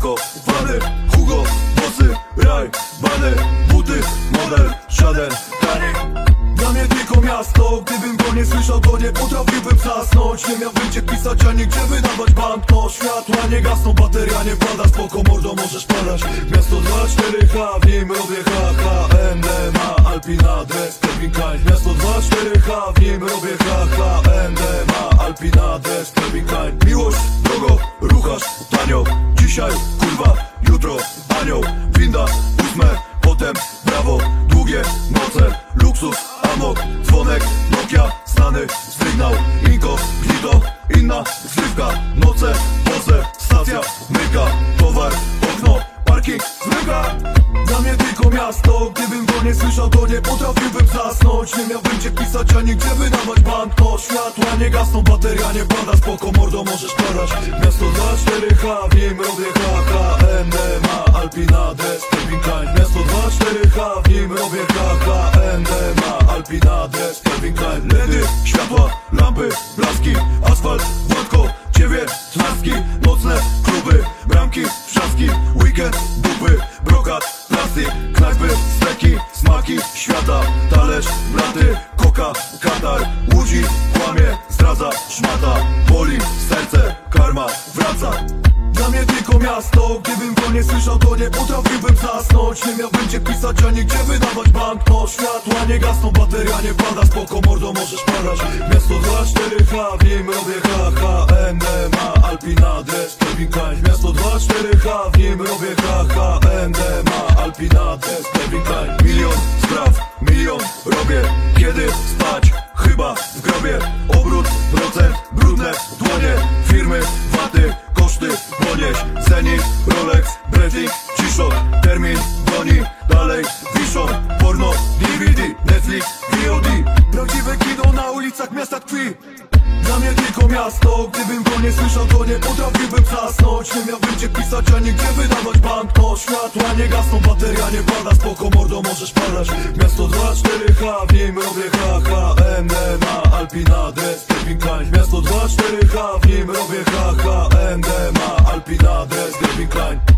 Pakowany, Hugo, Bosy, Raj, Bany, Buty, model, żaden tani Dla mnie tylko miasto, gdybym go nie słyszał to nie potrafiłbym zasnąć. Nie miałbym cię pisać ani gdzie wydawać banko Światła nie gasną, bateria nie pada, spoko mordo możesz padać. Miasto 2-4H, w nim robię HH, NDMA, Alpina, Dres, Klein. Miasto 2-4H, w nim robię HH, NDMA, Alpina, Dres, Klein. Miłość, Dzisiaj, kurwa, jutro, anioł Winda, ósme, potem brawo Długie noce, luksus, amok Dzwonek, Nokia, znany sygnał Inko, gnito, inna zrywka Noce, poze, stacja, myka Towar, okno, parking, zmyka Dla mnie tylko miasto, gdybym go nie słyszał to nie potrafiłbym zasnąć. Nie miałbym cię pisać ani gdzie wydawać banko. Światła nie gasną, bateria nie pada. Spoko mordo możesz padać Miasto 2-4H, w nim robię HH NDMA, Alpina, Dres, Kevin Klein. Miasto 2-4H, w nim robię HH NDMA, Alpina, Dres, Kevin Klein. LEDy, światła, lampy, blaski Asfalt, gładko, dziewięć, trzaski Nocne kluby, bramki, wrzaski Weekend, dupy, plastik Knajpy, steki, smaki świata Talerz, blaty, koka, katar Łudzi, kłamie, zdradza, szmata. Boli, serce, karma, wraca. Dla mnie tylko miasto, gdybym go nie słyszał to nie potrafiłbym zasnąć. Nie miałbym cię pisać ani gdzie wydawać banko Światła nie gasną, bateria nie pada, spoko mordo możesz padać Miasto 2-4H, w nim robię HH Dres, Kevin Klein Milion spraw, milion robię. Kiedy spać? Chyba w grobie. Obrót, procent, brudne dłonie. Firmy, waty, koszty ponieść. Zenit, Rolex, Breitling, G-Shock Termin, goni, dalej wiszą. Porno, DVD, Netflix, VOD Prawdziwe kino na ulicach miasta dla mnie tylko miasto, gdybym go nie słyszał to nie potrafiłbym zasnąć. Nie miałbym cię pisać ani gdzie wydawać banko. Światła nie gasną, bateria nie pada, spoko mordo możesz padać. Miasto 2-4H, w nim robię HH NDMA, Alpina, Dres, Kevin Klein. Miasto 2-4H, w nim robię HH NDMA, Alpina, Dres, Kevin Klein